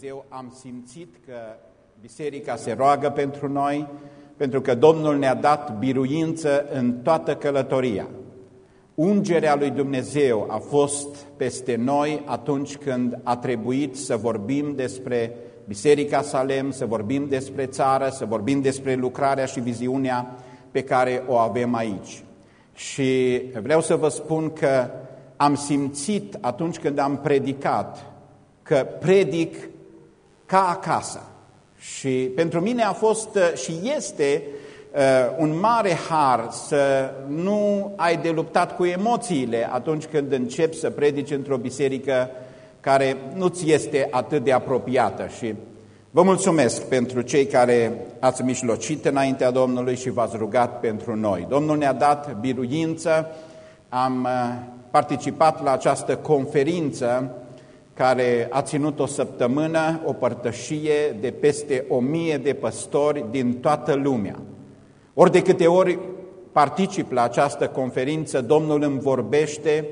Dumnezeu am simțit că biserica se roagă pentru noi, pentru că Domnul ne-a dat biruință în toată călătoria. Ungerea lui Dumnezeu a fost peste noi atunci când a trebuit să vorbim despre Biserica Salem, să vorbim despre țară, să vorbim despre lucrarea și viziunea pe care o avem aici. Și vreau să vă spun că am simțit atunci când am predicat că predic ca acasă. Și pentru mine a fost uh, și este uh, un mare har să nu ai de luptat cu emoțiile atunci când începi să predici într-o biserică care nu-ți este atât de apropiată. Și vă mulțumesc pentru cei care ați mijlocit înaintea Domnului și v-ați rugat pentru noi. Domnul ne-a dat biruință, am uh, participat la această conferință care a ținut o săptămână, o părtășie de peste o mie de păstori din toată lumea. Ori de câte ori particip la această conferință, Domnul îmi vorbește,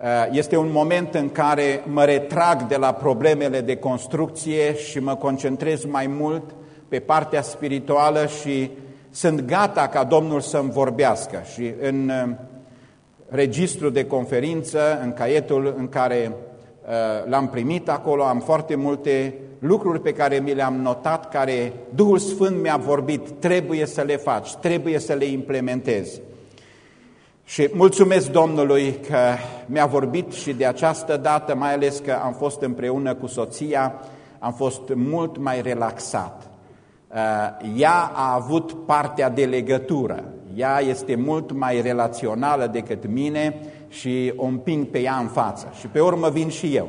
uh, este un moment în care mă retrag de la problemele de construcție și mă concentrez mai mult pe partea spirituală și sunt gata ca Domnul să-mi vorbească. Și în uh, registrul de conferință, în caietul în care Uh, l-am primit acolo, am foarte multe lucruri pe care mi le-am notat, care Duhul Sfânt mi-a vorbit, trebuie să le faci, trebuie să le implementezi. Și mulțumesc Domnului că mi-a vorbit și de această dată, mai ales că am fost împreună cu soția, am fost mult mai relaxat. Uh, ea a avut partea de legătură, ea este mult mai relațională decât mine și o împing pe ea în față și pe urmă vin și eu.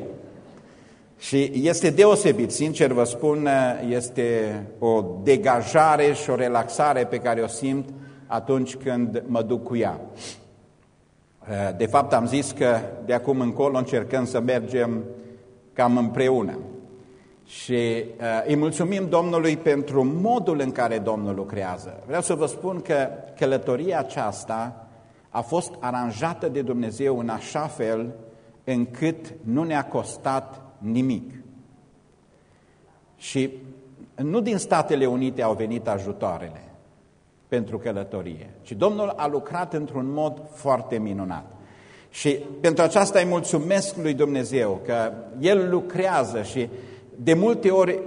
Și este deosebit, sincer vă spun, este o degajare și o relaxare pe care o simt atunci când mă duc cu ea. De fapt am zis că de acum încolo încercăm să mergem cam împreună. Și uh, îi mulțumim Domnului pentru modul în care Domnul lucrează. Vreau să vă spun că călătoria aceasta a fost aranjată de Dumnezeu în așa fel încât nu ne-a costat nimic. Și nu din Statele Unite au venit ajutoarele pentru călătorie, ci Domnul a lucrat într-un mod foarte minunat. Și pentru aceasta îi mulțumesc lui Dumnezeu că El lucrează și de multe ori,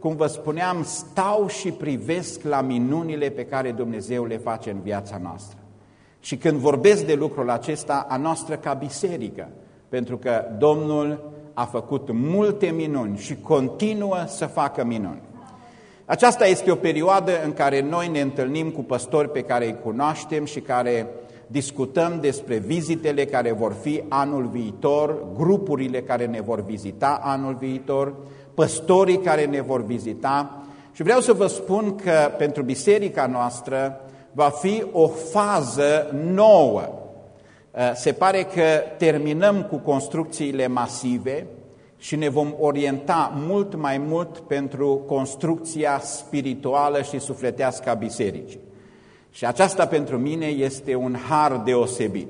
cum vă spuneam, stau și privesc la minunile pe care Dumnezeu le face în viața noastră. Și când vorbesc de lucrul acesta, a noastră ca biserică, pentru că Domnul a făcut multe minuni și continuă să facă minuni. Aceasta este o perioadă în care noi ne întâlnim cu păstori pe care îi cunoaștem și care discutăm despre vizitele care vor fi anul viitor, grupurile care ne vor vizita anul viitor, păstorii care ne vor vizita. Și vreau să vă spun că pentru biserica noastră va fi o fază nouă. Uh, se pare că terminăm cu construcțiile masive și ne vom orienta mult mai mult pentru construcția spirituală și sufletească a bisericii. Și aceasta pentru mine este un har deosebit.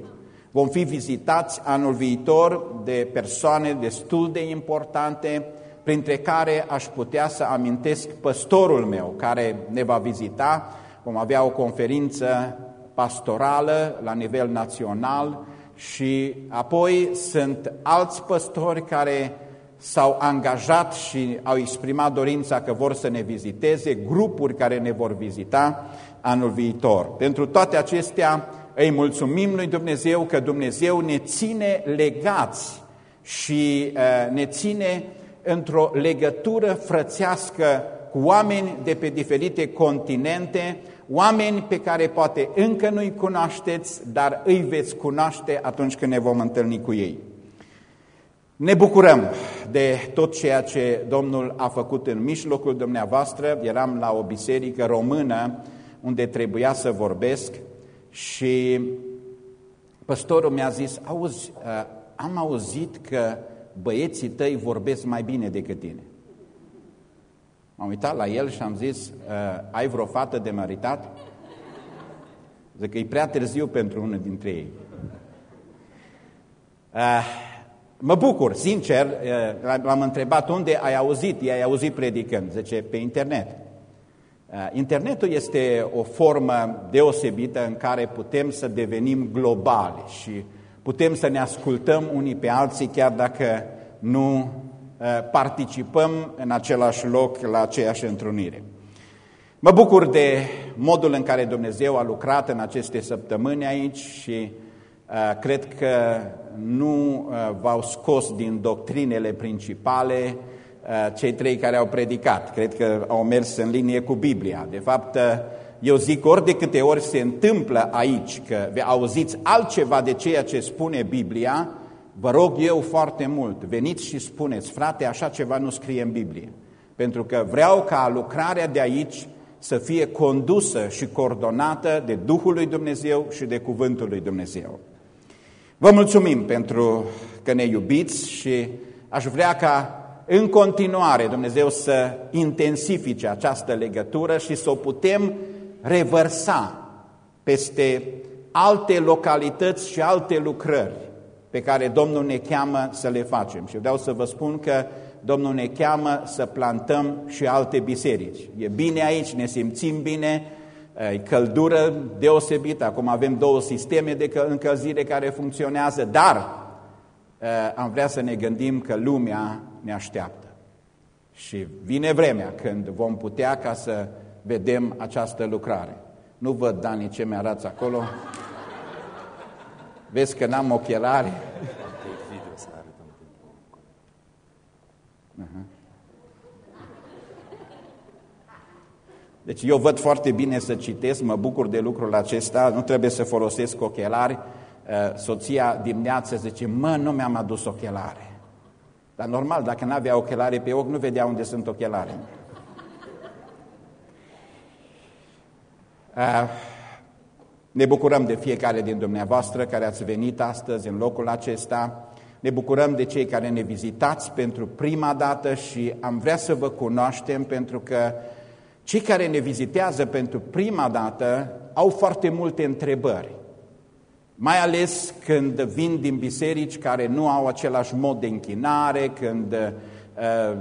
Vom fi vizitați anul viitor de persoane destul de importante, printre care aș putea să amintesc păstorul meu care ne va vizita vom avea o conferință pastorală la nivel național și apoi sunt alți păstori care s-au angajat și au exprimat dorința că vor să ne viziteze, grupuri care ne vor vizita anul viitor. Pentru toate acestea îi mulțumim lui Dumnezeu că Dumnezeu ne ține legați și uh, ne ține într-o legătură frățească cu oameni de pe diferite continente, oameni pe care poate încă nu-i cunoașteți, dar îi veți cunoaște atunci când ne vom întâlni cu ei. Ne bucurăm de tot ceea ce Domnul a făcut în mijlocul dumneavoastră. Eram la o biserică română unde trebuia să vorbesc și păstorul mi-a zis, auzi, uh, am auzit că băieții tăi vorbesc mai bine decât tine. M-am uitat la el și am zis, uh, ai vreo fată de maritat? Zic că e prea târziu pentru unul dintre ei. Uh, Mă bucur, sincer, l-am întrebat unde ai auzit, i-ai auzit predicând, zice, pe internet. Internetul este o formă deosebită în care putem să devenim globali și putem să ne ascultăm unii pe alții chiar dacă nu participăm în același loc la aceeași întrunire. Mă bucur de modul în care Dumnezeu a lucrat în aceste săptămâni aici și uh, cred că nu uh, v-au scos din doctrinele principale uh, cei trei care au predicat. Cred că au mers în linie cu Biblia. De fapt, uh, eu zic ori de câte ori se întâmplă aici că auziți altceva de ceea ce spune Biblia, vă rog eu foarte mult, veniți și spuneți, frate, așa ceva nu scrie în Biblie. Pentru că vreau ca lucrarea de aici să fie condusă și coordonată de Duhul lui Dumnezeu și de Cuvântul lui Dumnezeu. Vă mulțumim pentru că ne iubiți și aș vrea ca în continuare Dumnezeu să intensifice această legătură și să o putem revărsa peste alte localități și alte lucrări pe care Domnul ne cheamă să le facem. Și vreau să vă spun că Domnul ne cheamă să plantăm și alte biserici. E bine aici, ne simțim bine, e căldură deosebită, acum avem două sisteme de încălzire care funcționează, dar am vrea să ne gândim că lumea ne așteaptă. Și vine vremea când vom putea ca să vedem această lucrare. Nu văd, Dani, ce mi-arăți acolo. Vezi că n-am ochelari. Deci eu văd foarte bine să citesc, mă bucur de lucrul acesta, nu trebuie să folosesc ochelari. Uh, soția dimineața zice, mă, nu mi-am adus ochelare. Dar normal, dacă nu avea ochelare pe ochi, nu vedea unde sunt ochelare. Uh, ne bucurăm de fiecare din dumneavoastră care ați venit astăzi în locul acesta. Ne bucurăm de cei care ne vizitați pentru prima dată și am vrea să vă cunoaștem pentru că cei care ne vizitează pentru prima dată au foarte multe întrebări. Mai ales când vin din biserici care nu au același mod de închinare, când, uh,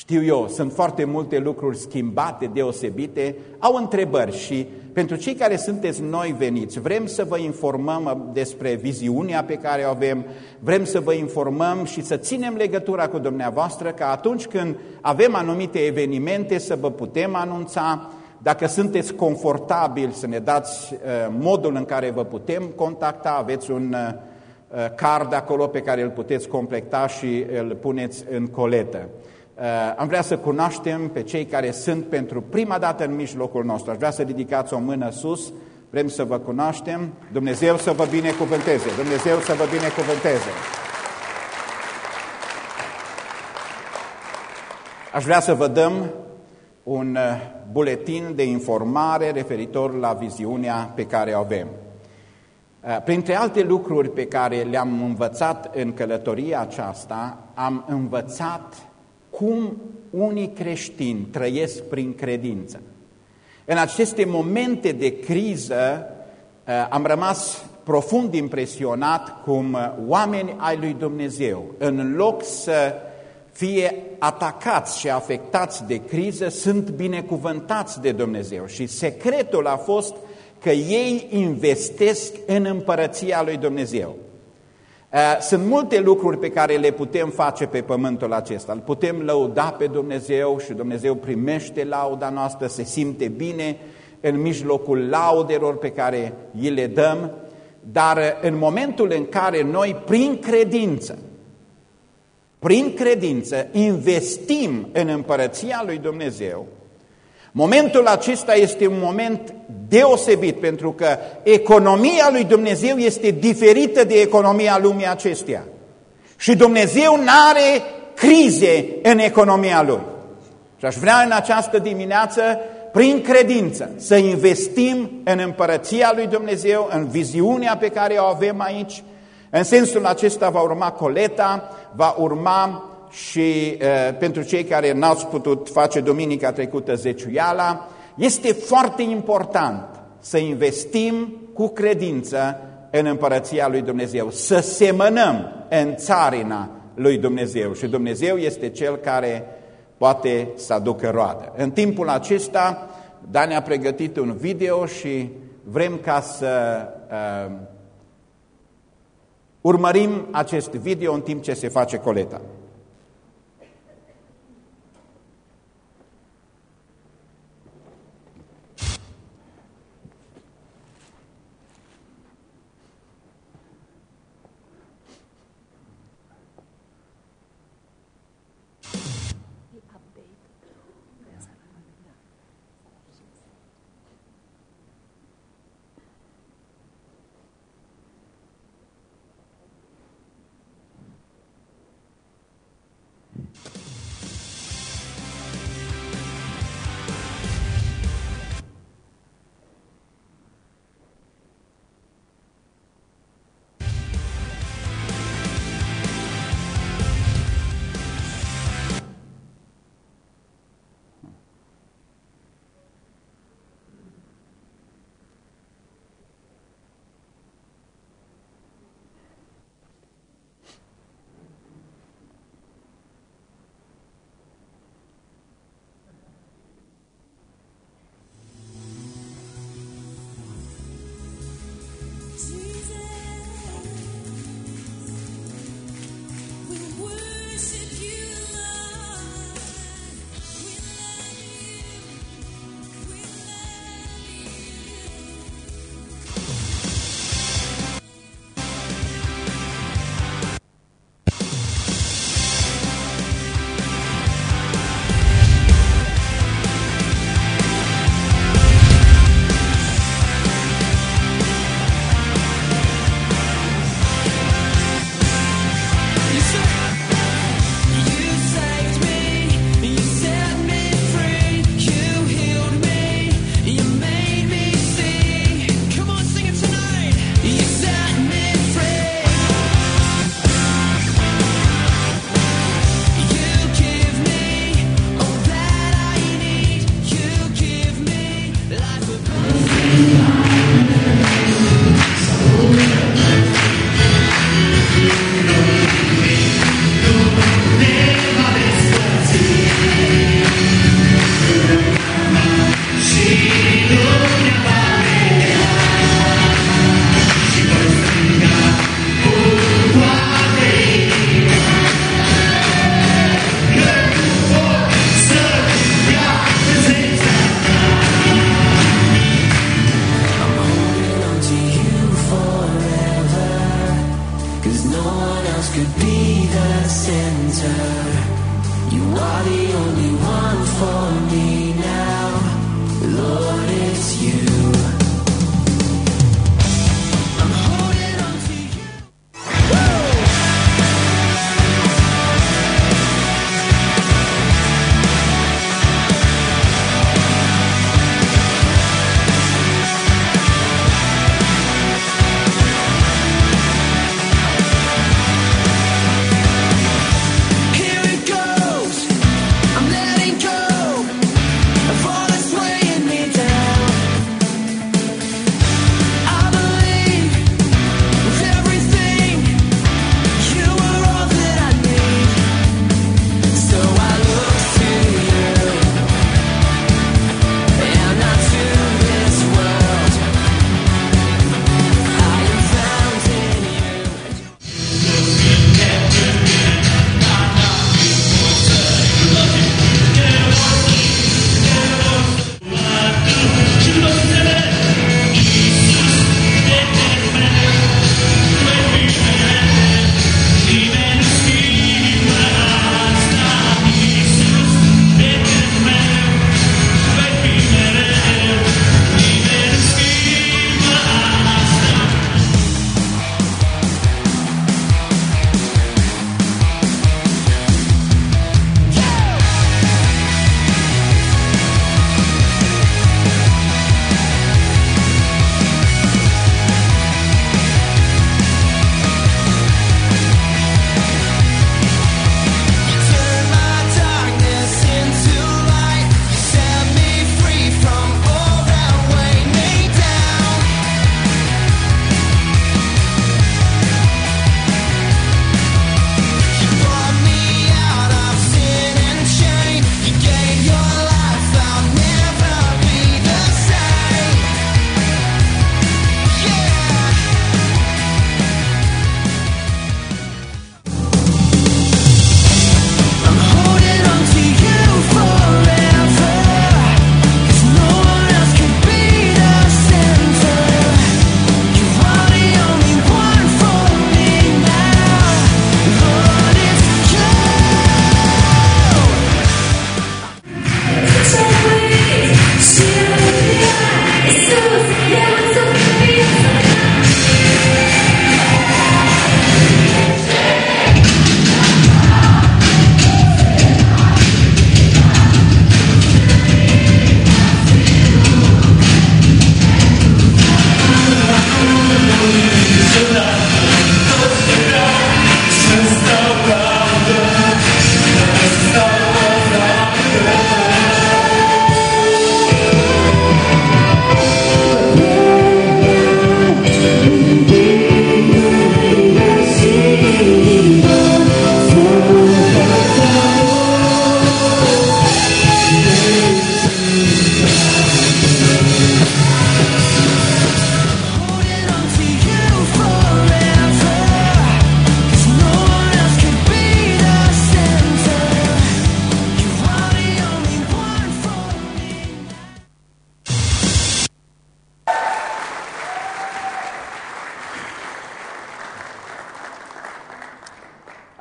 știu eu, sunt foarte multe lucruri schimbate, deosebite, au întrebări și pentru cei care sunteți noi veniți, vrem să vă informăm despre viziunea pe care o avem, vrem să vă informăm și să ținem legătura cu dumneavoastră ca atunci când avem anumite evenimente să vă putem anunța, dacă sunteți confortabili să ne dați uh, modul în care vă putem contacta, aveți un uh, card acolo pe care îl puteți completa și îl puneți în coletă. Uh, am vrea să cunoaștem pe cei care sunt pentru prima dată în mijlocul nostru. Aș vrea să ridicați o mână sus, vrem să vă cunoaștem. Dumnezeu să vă binecuvânteze, Dumnezeu să vă binecuvânteze. Aș vrea să vă dăm un uh, buletin de informare referitor la viziunea pe care o avem. Uh, printre alte lucruri pe care le-am învățat în călătoria aceasta, am învățat cum unii creștini trăiesc prin credință. În aceste momente de criză uh, am rămas profund impresionat cum uh, oameni ai lui Dumnezeu, în loc să fie atacați și afectați de criză, sunt binecuvântați de Dumnezeu. Și secretul a fost că ei investesc în împărăția lui Dumnezeu. Eh, sunt multe lucruri pe care le putem face pe pământul acesta. Îl putem lăuda pe Dumnezeu și Dumnezeu primește lauda noastră, se simte bine în mijlocul laudelor pe care îi le dăm, dar în momentul în care noi, prin credință, prin credință, investim în împărăția lui Dumnezeu, Momentul acesta este un moment deosebit pentru că economia lui Dumnezeu este diferită de economia lumii acesteia. Și Dumnezeu nu are crize în economia Lui. Și aș vrea în această dimineață, prin credință, să investim în împărăția lui Dumnezeu, în viziunea pe care o avem aici. În sensul acesta va urma coleta, va urma și uh, pentru cei care n-ați putut face duminica trecută zeciuiala, este foarte important să investim cu credință în împărăția lui Dumnezeu, să semănăm în țarina lui Dumnezeu și Dumnezeu este Cel care poate să aducă roadă. În timpul acesta, Dani a pregătit un video și vrem ca să uh, urmărim acest video în timp ce se face coleta.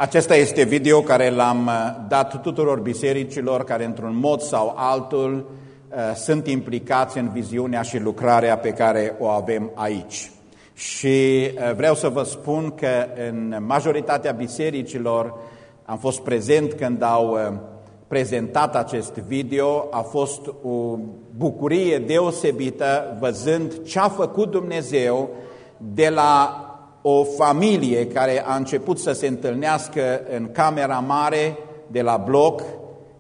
Acesta este video care l-am uh, dat tuturor bisericilor care într-un mod sau altul uh, sunt implicați în viziunea și lucrarea pe care o avem aici. Și uh, vreau să vă spun că în majoritatea bisericilor am fost prezent când au prezentat acest video, a fost o bucurie deosebită văzând ce a făcut Dumnezeu de la o familie care a început să se întâlnească în camera mare de la bloc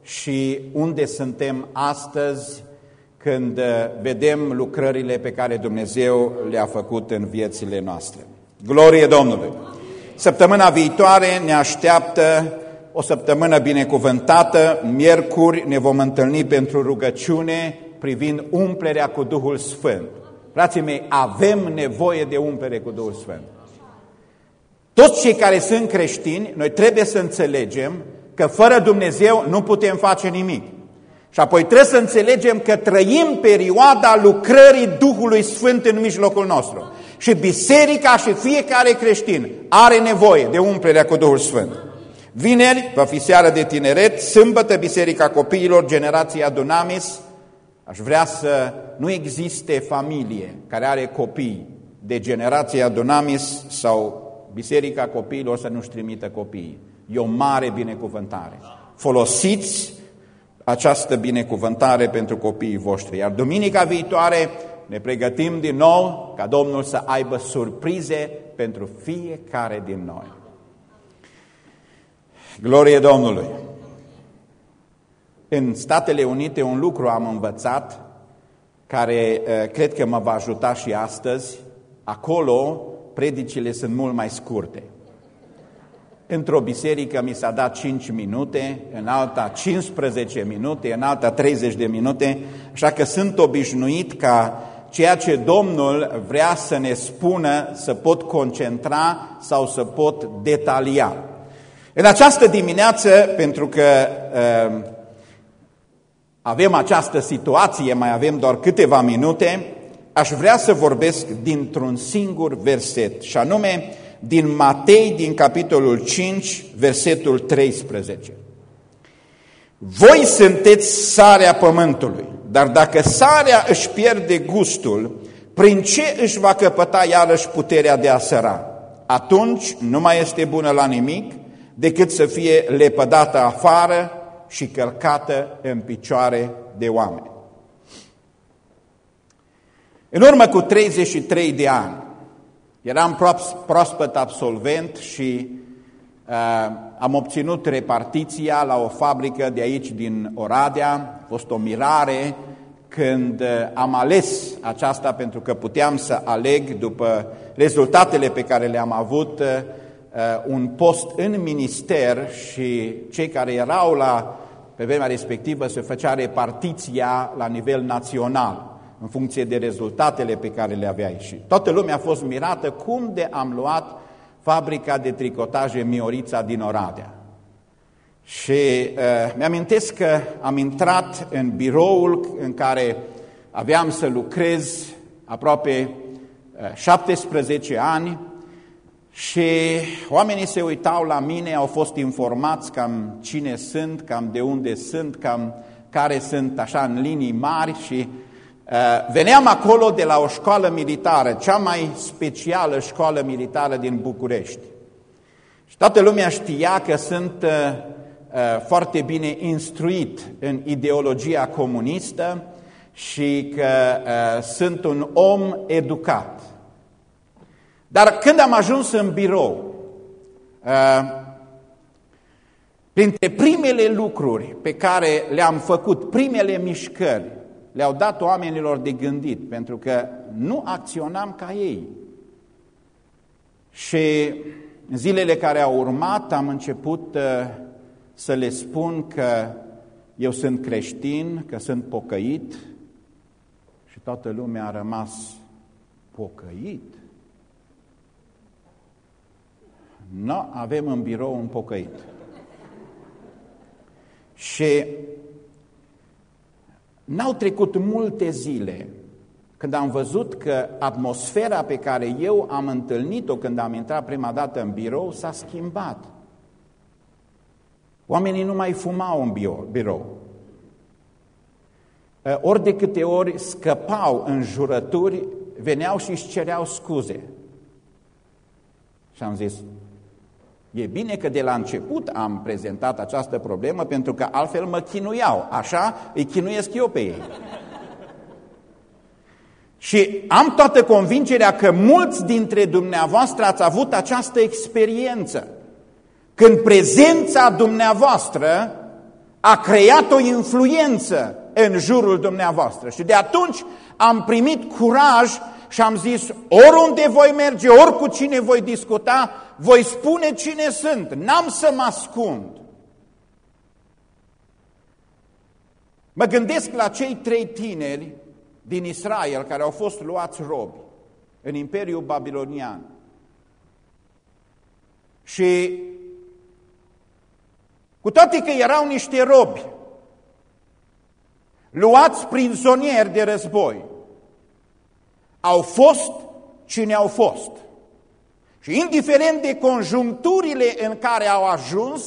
și unde suntem astăzi când uh, vedem lucrările pe care Dumnezeu le-a făcut în viețile noastre. Glorie Domnului! Săptămâna viitoare ne așteaptă o săptămână binecuvântată. Miercuri ne vom întâlni pentru rugăciune privind umplerea cu Duhul Sfânt. Frații mei, avem nevoie de umplere cu Duhul Sfânt. Toți cei care sunt creștini, noi trebuie să înțelegem că fără Dumnezeu nu putem face nimic. Și apoi trebuie să înțelegem că trăim perioada lucrării Duhului Sfânt în mijlocul nostru. Și biserica și fiecare creștin are nevoie de umplerea cu Duhul Sfânt. Vineri va fi seara de tineret, sâmbătă Biserica Copiilor, generația Dunamis. Aș vrea să nu existe familie care are copii de generația Dunamis sau Biserica Copiilor să nu-și trimită copiii. E o mare binecuvântare. Folosiți această binecuvântare pentru copiii voștri. Iar duminica viitoare ne pregătim din nou ca Domnul să aibă surprize pentru fiecare din noi. Glorie Domnului! În Statele Unite un lucru am învățat care eh, cred că mă va ajuta și astăzi. Acolo predicile sunt mult mai scurte. Într-o biserică mi s-a dat 5 minute, în alta 15 minute, în alta 30 de minute, așa că sunt obișnuit ca ceea ce Domnul vrea să ne spună să pot concentra sau să pot detalia. În această dimineață, pentru că uh, avem această situație, mai avem doar câteva minute, aș vrea să vorbesc dintr-un singur verset, și anume din Matei, din capitolul 5, versetul 13. Voi sunteți sarea pământului, dar dacă sarea își pierde gustul, prin ce își va căpăta iarăși puterea de a săra? Atunci nu mai este bună la nimic decât să fie lepădată afară și călcată în picioare de oameni. În urmă cu 33 de ani, eram proaspăt absolvent și uh, am obținut repartiția la o fabrică de aici din Oradea. A fost o mirare când uh, am ales aceasta pentru că puteam să aleg după rezultatele pe care le-am avut uh, un post în minister și cei care erau la pe vremea respectivă se făcea repartiția la nivel național în funcție de rezultatele pe care le aveai. Și toată lumea a fost mirată cum de am luat fabrica de tricotaje Miorița din Oradea. Și uh, mi-amintesc că am intrat în biroul în care aveam să lucrez aproape uh, 17 ani și oamenii se uitau la mine, au fost informați cam cine sunt, cam de unde sunt, cam care sunt așa în linii mari și Eh, veneam acolo de la o școală militară, cea mai specială școală militară din București. Și toată lumea știa că sunt eh, eh, foarte bine instruit în ideologia comunistă și că sunt un om educat. Dar când am ajuns în birou, printre primele lucruri pe care le-am făcut, primele mișcări, le-au dat oamenilor de gândit, pentru că nu acționam ca ei. Și în zilele care au urmat am început uh, să le spun că eu sunt creștin, că sunt pocăit și toată lumea a rămas pocăit. Nu, avem în birou un pocăit. Și N-au trecut multe zile când am văzut că atmosfera pe care eu am întâlnit-o când am intrat prima dată în birou s-a schimbat. Oamenii nu mai fumau în birou. Ori de câte ori scăpau în jurături, veneau și își cereau scuze. Și am zis, e bine că de la început am prezentat această problemă, pentru că altfel mă chinuiau. Așa îi chinuiesc eu pe ei. Și am toată convingerea că mulți dintre dumneavoastră ați avut această experiență. Când prezența dumneavoastră a creat o influență în jurul dumneavoastră. Și de atunci am primit curaj și am zis, oriunde voi merge, ori cu cine voi discuta, voi spune cine sunt, n-am să mă ascund. Mă gândesc la cei trei tineri din Israel care au fost luați robi în Imperiul Babilonian. Și cu toate că erau niște robi, luați prizonieri de război, au fost cine au fost. Și indiferent de conjuncturile în care au ajuns,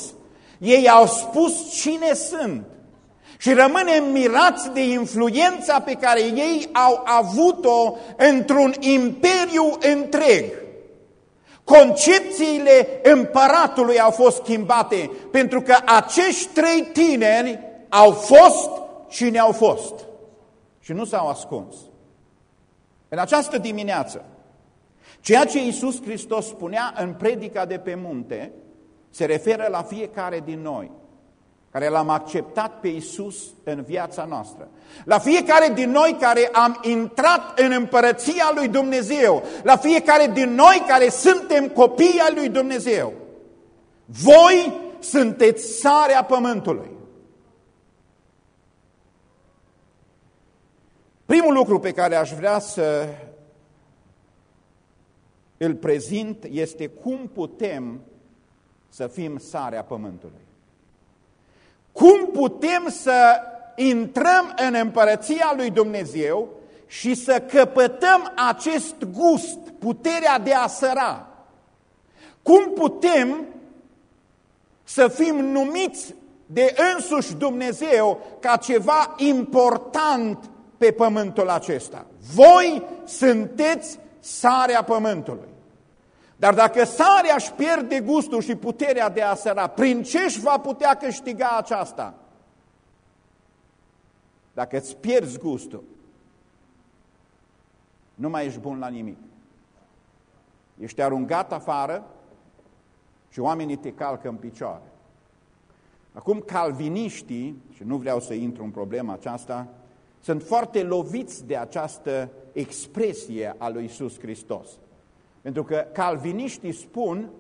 ei au spus cine sunt. Și rămânem mirați de influența pe care ei au avut-o într-un imperiu întreg. Concepțiile împăratului au fost schimbate, pentru că acești trei tineri au fost cine au fost și nu s-au ascuns. În această dimineață, ceea ce Iisus Hristos spunea în predica de pe munte, se referă la fiecare din noi, care l-am acceptat pe Iisus în viața noastră. La fiecare din noi care am intrat în împărăția lui Dumnezeu, la fiecare din noi care suntem copii al lui Dumnezeu. Voi sunteți sarea pământului. Primul lucru pe care aș vrea să îl prezint este cum putem să fim sarea pământului. Cum putem să intrăm în împărăția lui Dumnezeu și să căpătăm acest gust, puterea de a săra. Cum putem să fim numiți de însuși Dumnezeu ca ceva important pe pământul acesta. Voi sunteți sarea pământului. Dar dacă sarea își pierde gustul și puterea de a săra, prin ce își va putea câștiga aceasta? Dacă îți pierzi gustul, nu mai ești bun la nimic. Ești aruncat afară și oamenii te calcă în picioare. Acum calviniștii, și nu vreau să intru în problema aceasta, sunt foarte loviți de această expresie a lui Iisus Hristos. Pentru că calviniștii spun,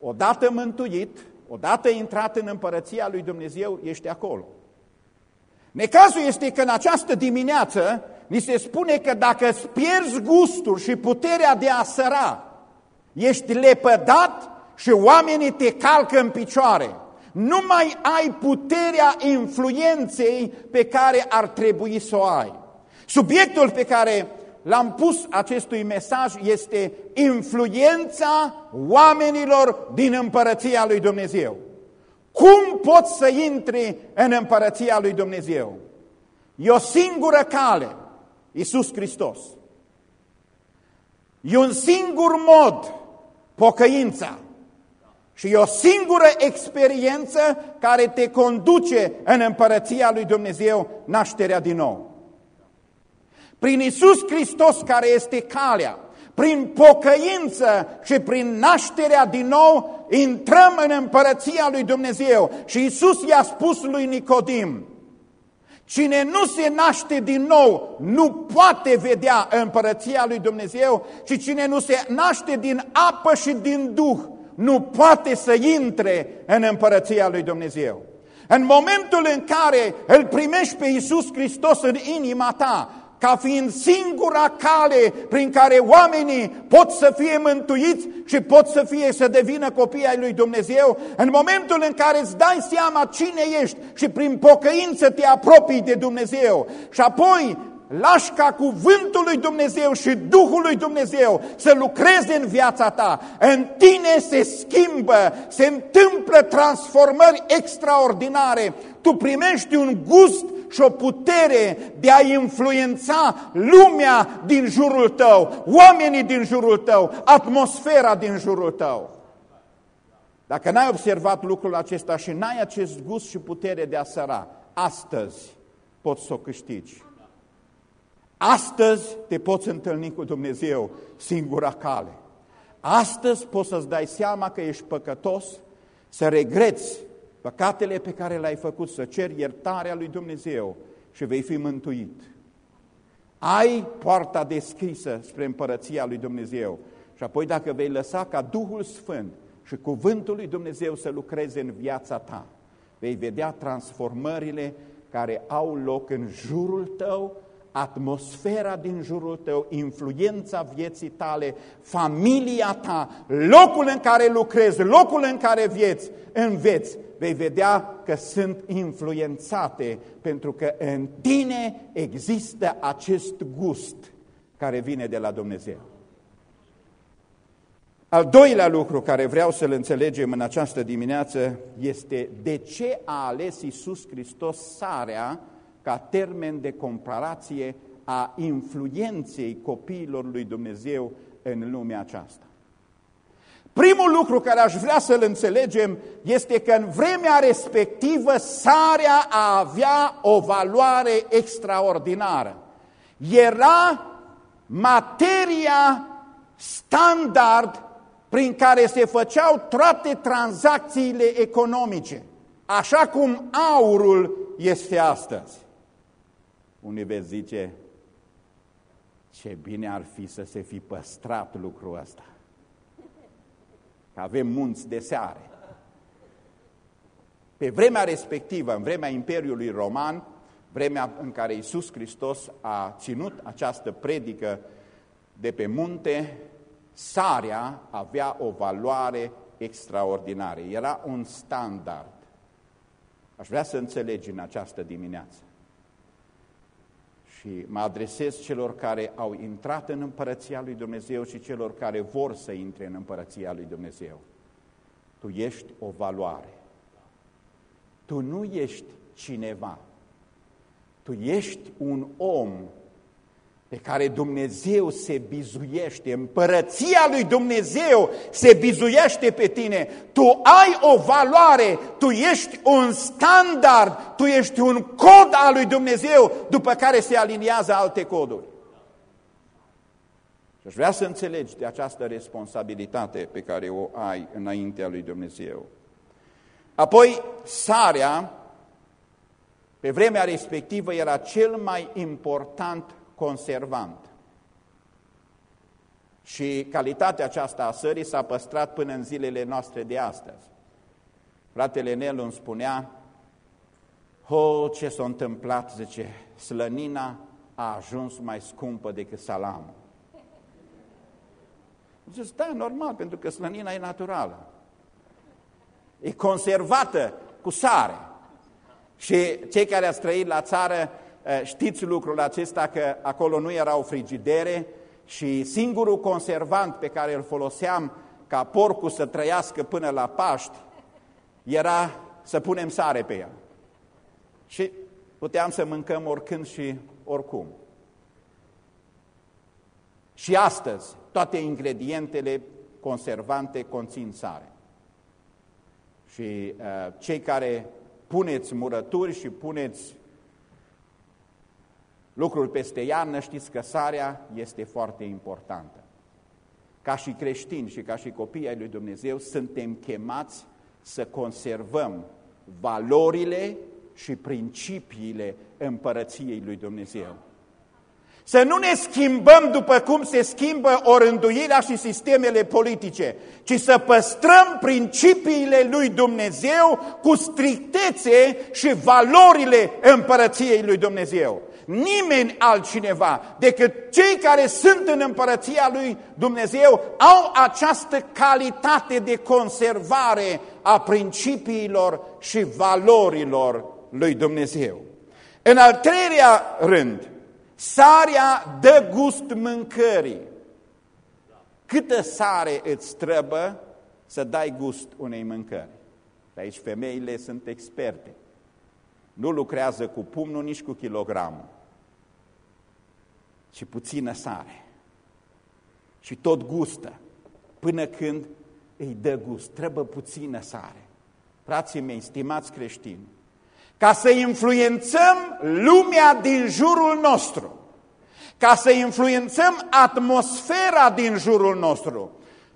odată mântuit, odată intrat în împărăția lui Dumnezeu, ești acolo. Necazul este că în această dimineață ni se spune că dacă îți pierzi gustul și puterea de a săra, ești lepădat și oamenii te calcă în picioare nu mai ai puterea influenței pe care ar trebui să o ai. Subiectul pe care l-am pus acestui mesaj este influența oamenilor din împărăția lui Dumnezeu. Cum poți să intri în împărăția lui Dumnezeu? E o singură cale, Iisus Hristos. E un singur mod, pocăința. Și e o singură experiență care te conduce în împărăția lui Dumnezeu, nașterea din nou. Prin Isus Hristos care este calea, prin pocăință și prin nașterea din nou, intrăm în împărăția lui Dumnezeu. Și Isus i-a spus lui Nicodim, Cine nu se naște din nou nu poate vedea împărăția lui Dumnezeu, ci cine nu se naște din apă și din Duh nu poate să intre în împărăția lui Dumnezeu. În momentul în care îl primești pe Iisus Hristos în inima ta, ca fiind singura cale prin care oamenii pot să fie mântuiți și pot să fie să devină copii ai lui Dumnezeu, în momentul în care îți dai seama cine ești și prin pocăință te apropii de Dumnezeu și apoi lași ca cuvântul lui Dumnezeu și Duhul lui Dumnezeu să lucreze în viața ta, în tine se schimbă, se întâmplă transformări extraordinare, tu primești un gust și o putere de a influența lumea din jurul tău, oamenii din jurul tău, atmosfera din jurul tău. Dacă n-ai observat lucrul acesta și n-ai acest gust și putere de a săra, astăzi poți să o câștigi. Astăzi te poți întâlni cu Dumnezeu singura cale. Astăzi poți să-ți dai seama că ești păcătos, să regreți păcatele pe care le-ai făcut, să ceri iertarea lui Dumnezeu și vei fi mântuit. Ai poarta deschisă spre împărăția lui Dumnezeu și apoi dacă vei lăsa ca Duhul Sfânt și cuvântul lui Dumnezeu să lucreze în viața ta, vei vedea transformările care au loc în jurul tău, atmosfera din jurul tău, influența vieții tale, familia ta, locul în care lucrezi, locul în care vieți, înveți, vei vedea că sunt influențate pentru că în tine există acest gust care vine de la Dumnezeu. Al doilea lucru care vreau să-l înțelegem în această dimineață este de ce a ales Iisus Hristos sarea ca termen de comparație a influenței copiilor lui Dumnezeu în lumea aceasta. Primul lucru care aș vrea să-l înțelegem este că în vremea respectivă sarea a avea o valoare extraordinară. Era materia standard prin care se făceau toate tranzacțiile economice, așa cum aurul este astăzi. Unii veți zice, ce bine ar fi să se fi păstrat lucrul ăsta. Că avem munți de seare. Pe vremea respectivă, în vremea Imperiului Roman, vremea în care Iisus Hristos a ținut această predică de pe munte, sarea avea o valoare extraordinară. Era un standard. Aș vrea să înțelegi în această dimineață. Și mă adresez celor care au intrat în împărăția lui Dumnezeu și celor care vor să intre în împărăția lui Dumnezeu. Tu ești o valoare. Tu nu ești cineva. Tu ești un om pe care Dumnezeu se bizuiește, împărăția lui Dumnezeu se bizuiește pe tine. Tu ai o valoare, tu ești un standard, tu ești un cod al lui Dumnezeu după care se aliniază alte coduri. Și aș vrea să înțelegi de această responsabilitate pe care o ai înaintea lui Dumnezeu. Apoi, sarea, pe vremea respectivă, era cel mai important conservant. Și calitatea aceasta a sării s-a păstrat până în zilele noastre de astăzi. Fratele Nelu îmi spunea, Ho, ce s-a întâmplat, zice, slănina a ajuns mai scumpă decât salamul. Zice, da, normal, pentru că slănina e naturală. E conservată cu sare. Și cei care ați trăit la țară Eh, știți lucrul acesta că acolo nu erau frigidere și singurul conservant pe care îl foloseam ca porcul să trăiască până la Paști era să punem sare pe el. Și puteam să mâncăm oricând și oricum. Și astăzi, toate ingredientele conservante conțin sare. Și uh, cei care puneți murături și puneți lucruri peste iarnă, știți că sarea este foarte importantă. Ca și creștini și ca și copii ai lui Dumnezeu, suntem chemați să conservăm valorile și principiile împărăției lui Dumnezeu. Să nu ne schimbăm după cum se schimbă orânduirea și sistemele politice, ci să păstrăm principiile lui Dumnezeu cu strictețe și valorile împărăției lui Dumnezeu nimeni altcineva decât cei care sunt în împărăția lui Dumnezeu au această calitate de conservare a principiilor și valorilor lui Dumnezeu. În al treilea rând, Sarea dă gust mâncării. Câtă sare îți trebuie să dai gust unei mâncări? De aici femeile sunt experte. Nu lucrează cu pumnul, nici cu kilogramul, ci puțină sare. Și tot gustă, până când îi dă gust. Trebuie puțină sare. Frații mei, stimați creștini, ca să influențăm lumea din jurul nostru, ca să influențăm atmosfera din jurul nostru,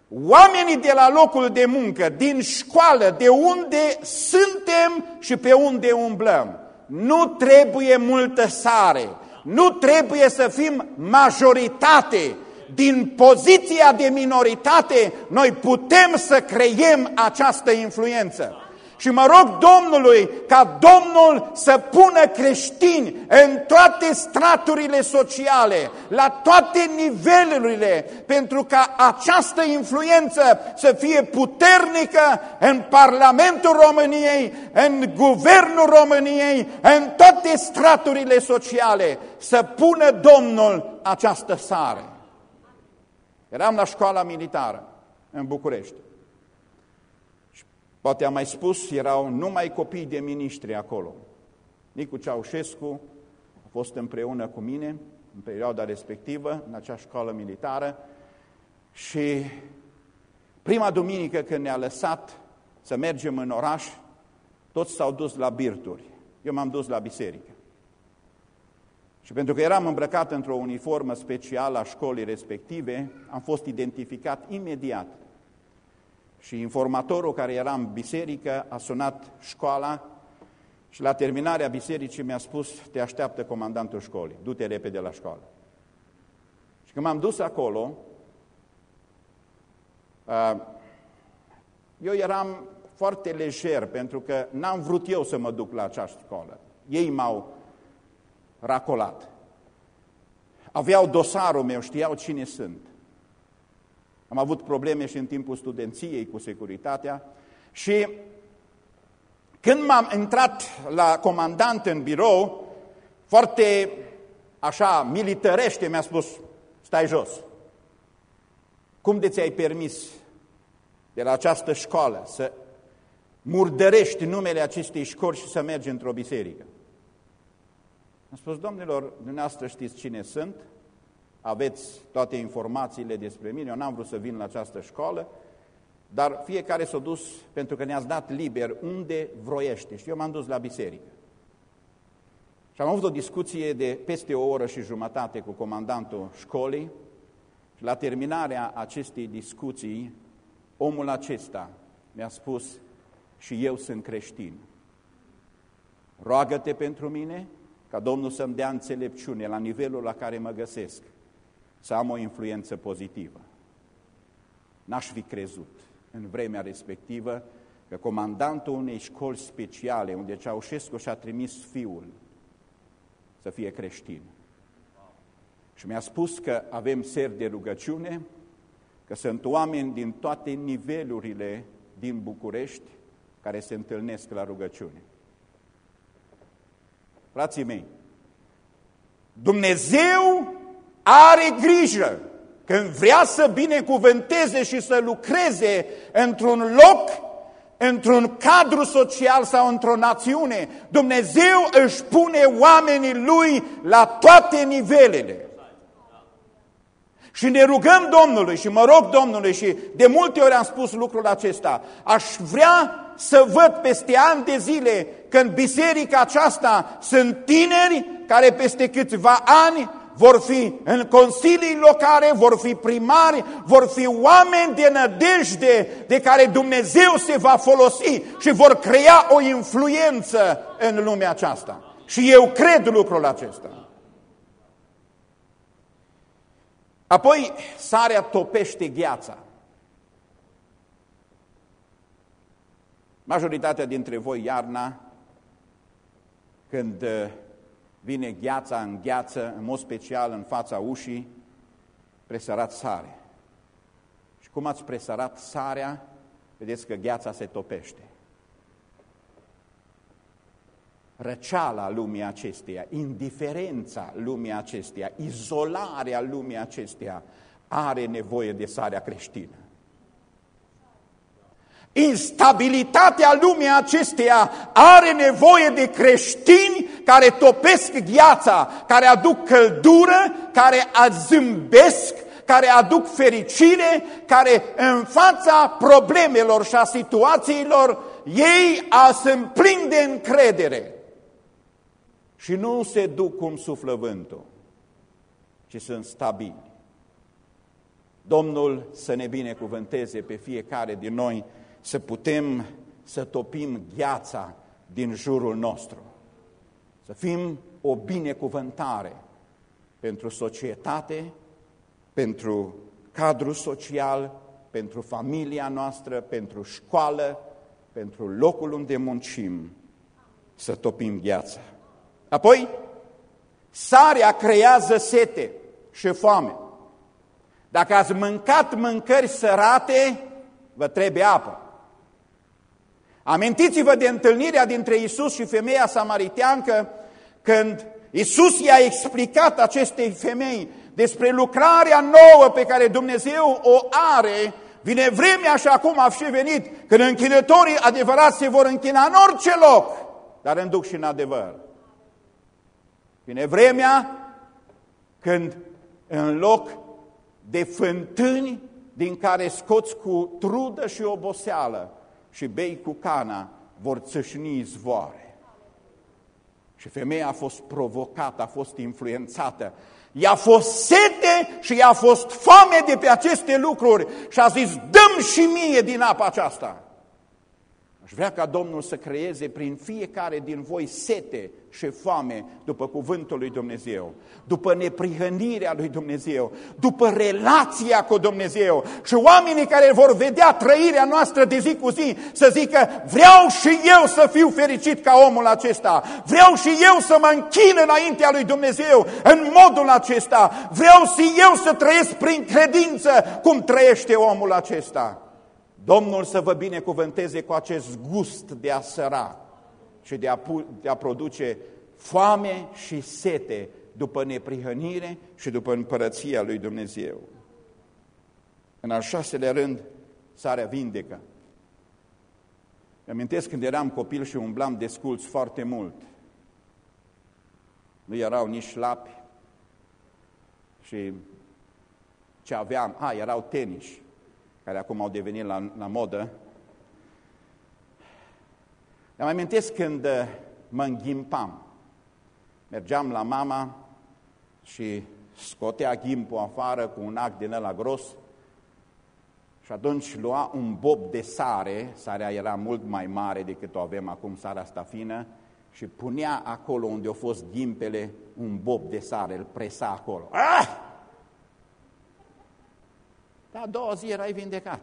oamenii de la locul de muncă, din școală, de unde suntem și pe unde umblăm, nu trebuie multă sare, nu trebuie să fim majoritate, din poziția de minoritate, noi putem să creiem această influență. Și mă rog Domnului ca Domnul să pună creștini în toate straturile sociale, la toate nivelurile, pentru ca această influență să fie puternică în Parlamentul României, în Guvernul României, în toate straturile sociale, să pună Domnul această sare. Eram la școala militară în București. Și poate am mai spus, erau numai copii de miniștri acolo. Nicu Ceaușescu a fost împreună cu mine în perioada respectivă, în acea școală militară, și prima duminică când ne-a lăsat să mergem în oraș, toți s-au dus la birturi. Eu m-am dus la biserică. Și pentru că eram îmbrăcat într-o uniformă specială a școlii respective, am fost identificat imediat. Și informatorul care era în biserică a sunat școala și la terminarea bisericii mi-a spus, te așteaptă comandantul școlii, du-te repede la școală. Și când m-am dus acolo, eu eram foarte lejer pentru că n-am vrut eu să mă duc la această școală. Ei m-au racolat. Aveau dosarul meu, știau cine sunt. Am avut probleme și în timpul studenției cu securitatea și când m-am intrat la comandant în birou, foarte așa militărește mi-a spus, stai jos. Cum de ți-ai permis de la această școală să murdărești numele acestei școli și să mergi într-o biserică? Am spus, domnilor, dumneavoastră știți cine sunt, aveți toate informațiile despre mine, eu n-am vrut să vin la această școală, dar fiecare s-a dus pentru că ne-ați dat liber unde vroiește și eu m-am dus la biserică. Și am avut o discuție de peste o oră și jumătate cu comandantul școlii și la terminarea acestei discuții, omul acesta mi-a spus și eu sunt creștin. Roagă-te pentru mine ca Domnul să-mi dea înțelepciune la nivelul la care mă găsesc, să am o influență pozitivă. N-aș fi crezut în vremea respectivă că comandantul unei școli speciale, unde Ceaușescu și-a trimis fiul să fie creștin. Și mi-a spus că avem seri de rugăciune, că sunt oameni din toate nivelurile din București care se întâlnesc la rugăciune. Frații mei, Dumnezeu are grijă când vrea să binecuvânteze și să lucreze într-un loc, într-un cadru social sau într-o națiune, Dumnezeu își pune oamenii Lui la toate nivelele. Și ne rugăm Domnului și mă rog Domnului și de multe ori am spus lucrul acesta, aș vrea să văd peste ani de zile că în biserica aceasta sunt tineri care peste câțiva ani vor fi în consilii locale, vor fi primari, vor fi oameni de nădejde de care Dumnezeu se va folosi și vor crea o influență în lumea aceasta. Și eu cred lucrul acesta. Apoi, sarea topește gheața. Majoritatea dintre voi iarna, când uh, vine gheața în gheață, în mod special în fața ușii, presărați sare. Și cum ați presărat sarea, vedeți că gheața se topește. răceala lumii acesteia, indiferența lumii acesteia, izolarea lumii acesteia are nevoie de sarea creștină. Instabilitatea lumii acesteia are nevoie de creștini care topesc gheața, care aduc căldură, care zâmbesc, care aduc fericire, care în fața problemelor și a situațiilor ei a se plin de încredere și nu se duc cum suflă vântul, ci sunt stabili. Domnul să ne binecuvânteze pe fiecare din noi să putem să topim gheața din jurul nostru, să fim o binecuvântare pentru societate, pentru cadrul social, pentru familia noastră, pentru școală, pentru locul unde muncim, să topim gheața. Apoi, sarea creează sete și foame. Dacă ați mâncat mâncări sărate, vă trebuie apă. Amintiți-vă de întâlnirea dintre Isus și femeia samariteancă, când Isus i-a explicat acestei femei despre lucrarea nouă pe care Dumnezeu o are, vine vremea și acum a și venit, când închinătorii adevărați se vor închina în orice loc, dar în duc și în adevăr. Vine vremea când în loc de fântâni din care scoți cu trudă și oboseală și bei cu cana, vor țâșni izvoare. Și femeia a fost provocată, a fost influențată. I-a fost sete și i-a fost foame de pe aceste lucruri și a zis, dăm și mie din apa aceasta. Aș vrea ca Domnul să creeze prin fiecare din voi sete și foame după cuvântul lui Dumnezeu, după neprihănirea lui Dumnezeu, după relația cu Dumnezeu. Și oamenii care vor vedea trăirea noastră de zi cu zi să zică vreau și eu să fiu fericit ca omul acesta, vreau și eu să mă închin înaintea lui Dumnezeu în modul acesta, vreau și eu să trăiesc prin credință cum trăiește omul acesta. Domnul să vă binecuvânteze cu acest gust de a săra și de a, de a produce foame și sete după neprihănire și după împărăția lui Dumnezeu. În al șaselea rând, sarea vindecă. Îmi amintesc când eram copil și umblam de sculți foarte mult. Nu erau nici șlapi și ce aveam, a, erau tenis care acum au devenit la, la modă. Îmi amintesc când uh, mă înghimpam. Mergeam la mama și scotea ghimpul afară cu un act din ăla gros și atunci lua un bob de sare, sarea era mult mai mare decât o avem acum, sarea asta fină, și punea acolo unde au fost ghimpele un bob de sare, îl presa acolo. Ah! Dar a doua zi erai vindecat.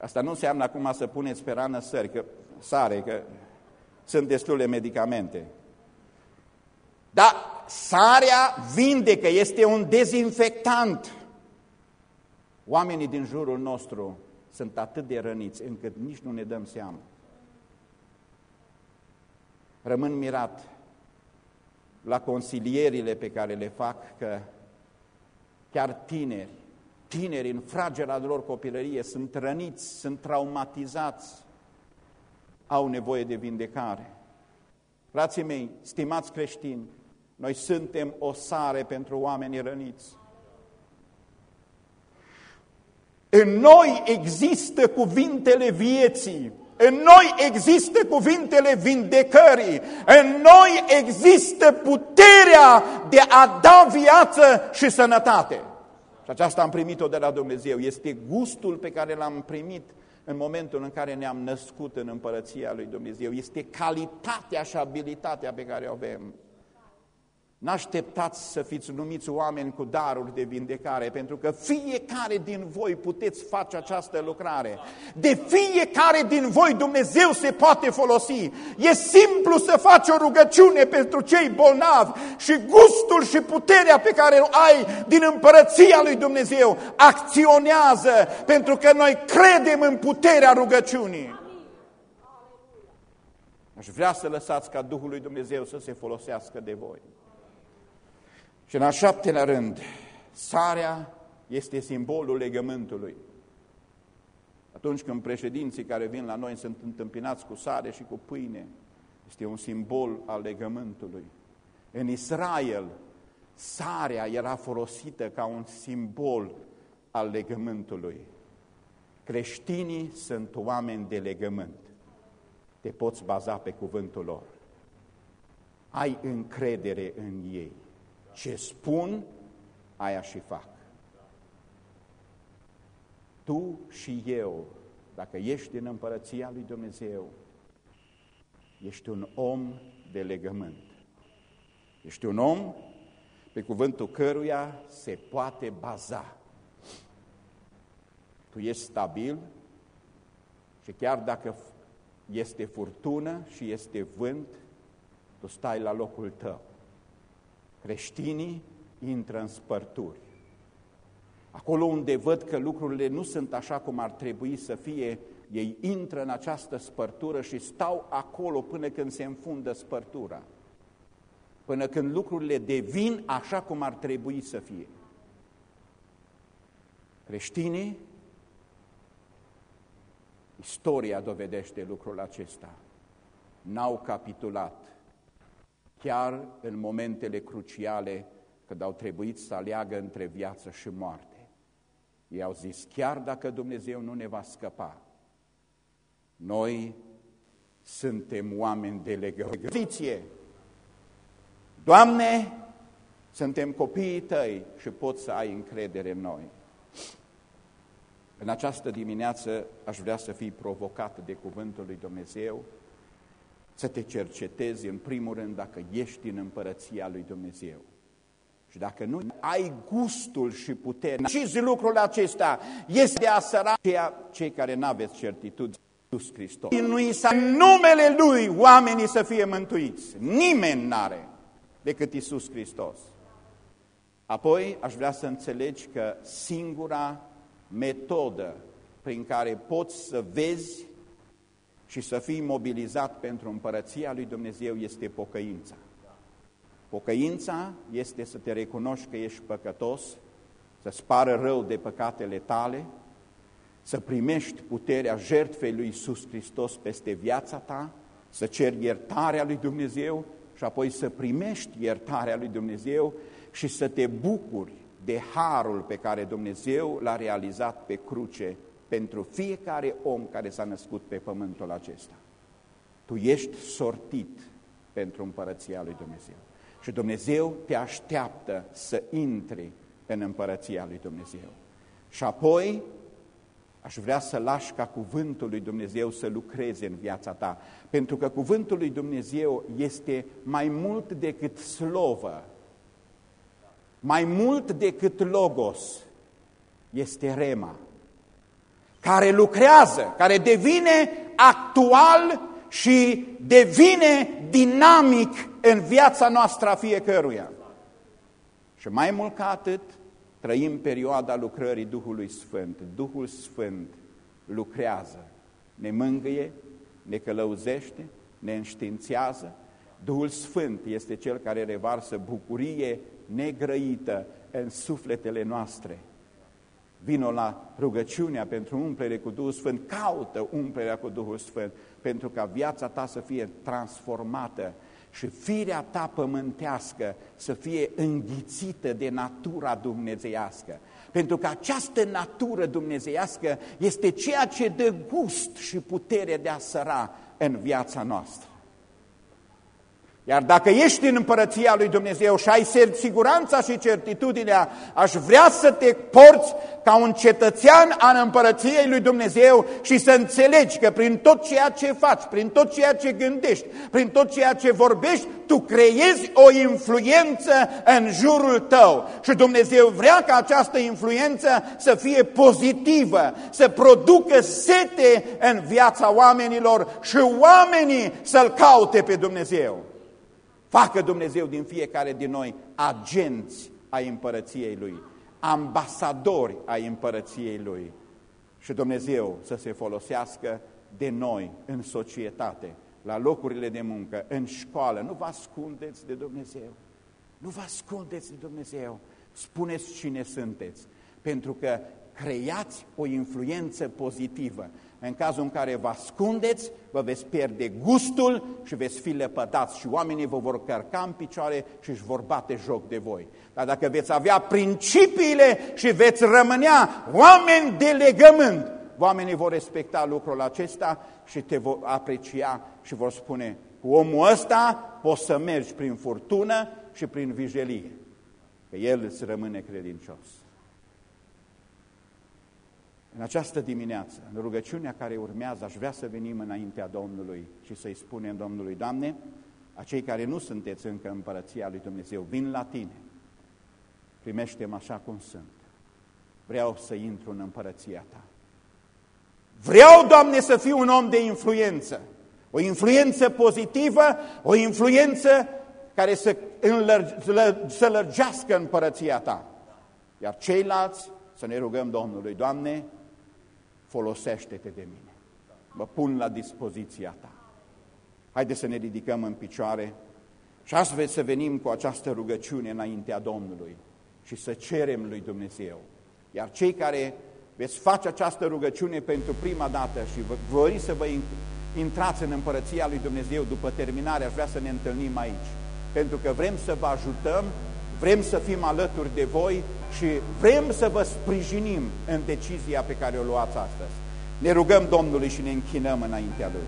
Asta nu înseamnă acum să puneți pe rană sări, că, sare, că sunt destule medicamente. Dar sarea vindecă, este un dezinfectant. Oamenii din jurul nostru sunt atât de răniți încât nici nu ne dăm seama. Rămân mirat la consilierile pe care le fac că chiar tineri, tineri în fragera lor copilărie sunt răniți, sunt traumatizați, au nevoie de vindecare. Frații mei, stimați creștini, noi suntem o sare pentru oamenii răniți. În noi există cuvintele vieții, în noi există cuvintele vindecării, în noi există puterea de a da viață și sănătate. Și aceasta am primit-o de la Dumnezeu. Este gustul pe care l-am primit în momentul în care ne-am născut în împărăția lui Dumnezeu. Este calitatea și abilitatea pe care o avem. N-așteptați să fiți numiți oameni cu daruri de vindecare, pentru că fiecare din voi puteți face această lucrare. De fiecare din voi Dumnezeu se poate folosi. E simplu să faci o rugăciune pentru cei bolnavi și gustul și puterea pe care o ai din împărăția lui Dumnezeu acționează, pentru că noi credem în puterea rugăciunii. Aș vrea să lăsați ca Duhul lui Dumnezeu să se folosească de voi. Și în a șaptelea rând, sarea este simbolul legământului. Atunci când președinții care vin la noi sunt întâmpinați cu sare și cu pâine, este un simbol al legământului. În Israel, sarea era folosită ca un simbol al legământului. Creștinii sunt oameni de legământ. Te poți baza pe cuvântul lor. Ai încredere în ei. Ce spun, aia și fac. Tu și eu, dacă ești în împărăția lui Dumnezeu, ești un om de legământ. Ești un om pe cuvântul căruia se poate baza. Tu ești stabil și chiar dacă este furtună și este vânt, tu stai la locul tău. Creștinii intră în spărturi. Acolo unde văd că lucrurile nu sunt așa cum ar trebui să fie, ei intră în această spărtură și stau acolo până când se înfundă spărtura. Până când lucrurile devin așa cum ar trebui să fie. Creștinii, istoria dovedește lucrul acesta, n-au capitulat chiar în momentele cruciale când au trebuit să aleagă între viață și moarte. Ei au zis, chiar dacă Dumnezeu nu ne va scăpa, noi suntem oameni de legăție. Doamne, suntem copiii tăi și poți să ai încredere în noi. În această dimineață aș vrea să fii provocat de Cuvântul lui Dumnezeu, să te cercetezi în primul rând dacă ești în împărăția lui Dumnezeu. Și dacă nu ai gustul și puterea și lucrul acesta este de a săra cei care nu aveți certitudine. Iisus Hristos. Nu să numele Lui oamenii să fie mântuiți. Nimeni n-are decât Iisus Hristos. Apoi aș vrea să înțelegi că singura metodă prin care poți să vezi și să fii mobilizat pentru împărăția lui Dumnezeu este pocăința. Pocăința este să te recunoști că ești păcătos, să-ți pară rău de păcatele tale, să primești puterea jertfei lui Iisus Hristos peste viața ta, să ceri iertarea lui Dumnezeu și apoi să primești iertarea lui Dumnezeu și să te bucuri de harul pe care Dumnezeu l-a realizat pe cruce pentru fiecare om care s-a născut pe pământul acesta. Tu ești sortit pentru împărăția lui Dumnezeu. Și Dumnezeu te așteaptă să intri în împărăția lui Dumnezeu. Și apoi aș vrea să lași ca cuvântul lui Dumnezeu să lucreze în viața ta. Pentru că cuvântul lui Dumnezeu este mai mult decât slovă, mai mult decât logos, este rema care lucrează, care devine actual și devine dinamic în viața noastră a fiecăruia. Și mai mult ca atât, trăim perioada lucrării Duhului Sfânt. Duhul Sfânt lucrează, ne mângâie, ne călăuzește, ne înștiințează. Duhul Sfânt este Cel care revarsă bucurie negrăită în sufletele noastre Vino la rugăciunea pentru umplere cu Duhul Sfânt, caută umplerea cu Duhul Sfânt, pentru ca viața ta să fie transformată și firea ta pământească să fie înghițită de natura dumnezeiască. Pentru că această natură dumnezeiască este ceea ce dă gust și putere de a săra în viața noastră. Iar dacă ești în împărăția lui Dumnezeu și ai siguranța și certitudinea, aș vrea să te porți ca un cetățean al împărăției lui Dumnezeu și să înțelegi că prin tot ceea ce faci, prin tot ceea ce gândești, prin tot ceea ce vorbești, tu creezi o influență în jurul tău. Și Dumnezeu vrea ca această influență să fie pozitivă, să producă sete în viața oamenilor și oamenii să-L caute pe Dumnezeu. Facă Dumnezeu din fiecare din noi agenți ai împărăției Lui, ambasadori ai împărăției Lui și Dumnezeu să se folosească de noi în societate, la locurile de muncă, în școală. Nu vă ascundeți de Dumnezeu. Nu vă ascundeți de Dumnezeu. Spuneți cine sunteți, pentru că creați o influență pozitivă. În cazul în care vă ascundeți, vă veți pierde gustul și veți fi lepădați și oamenii vă vor cărca în picioare și își vor bate joc de voi. Dar dacă veți avea principiile și veți rămânea oameni de legământ, oamenii vor respecta lucrul acesta și te vor aprecia și vor spune, cu omul ăsta poți să mergi prin furtună și prin vijelie, că el îți rămâne credincios. În această dimineață, în rugăciunea care urmează, aș vrea să venim înaintea Domnului și să-i spunem Domnului, Doamne, acei care nu sunteți încă împărăția lui Dumnezeu, vin la Tine, primește-mă așa cum sunt. Vreau să intru în împărăția Ta. Vreau, Doamne, să fiu un om de influență, o influență pozitivă, o influență care să, să lărgească împărăția Ta. Iar ceilalți să ne rugăm Domnului, Doamne, folosește-te de mine. Mă pun la dispoziția ta. Haideți să ne ridicăm în picioare și astfel să venim cu această rugăciune înaintea Domnului și să cerem lui Dumnezeu. Iar cei care veți face această rugăciune pentru prima dată și vă vă să vă intrați în împărăția lui Dumnezeu după terminare, aș vrea să ne întâlnim aici. Pentru că vrem să vă ajutăm, vrem să fim alături de voi și vrem să vă sprijinim în decizia pe care o luați astăzi. Ne rugăm Domnului și ne închinăm înaintea Lui.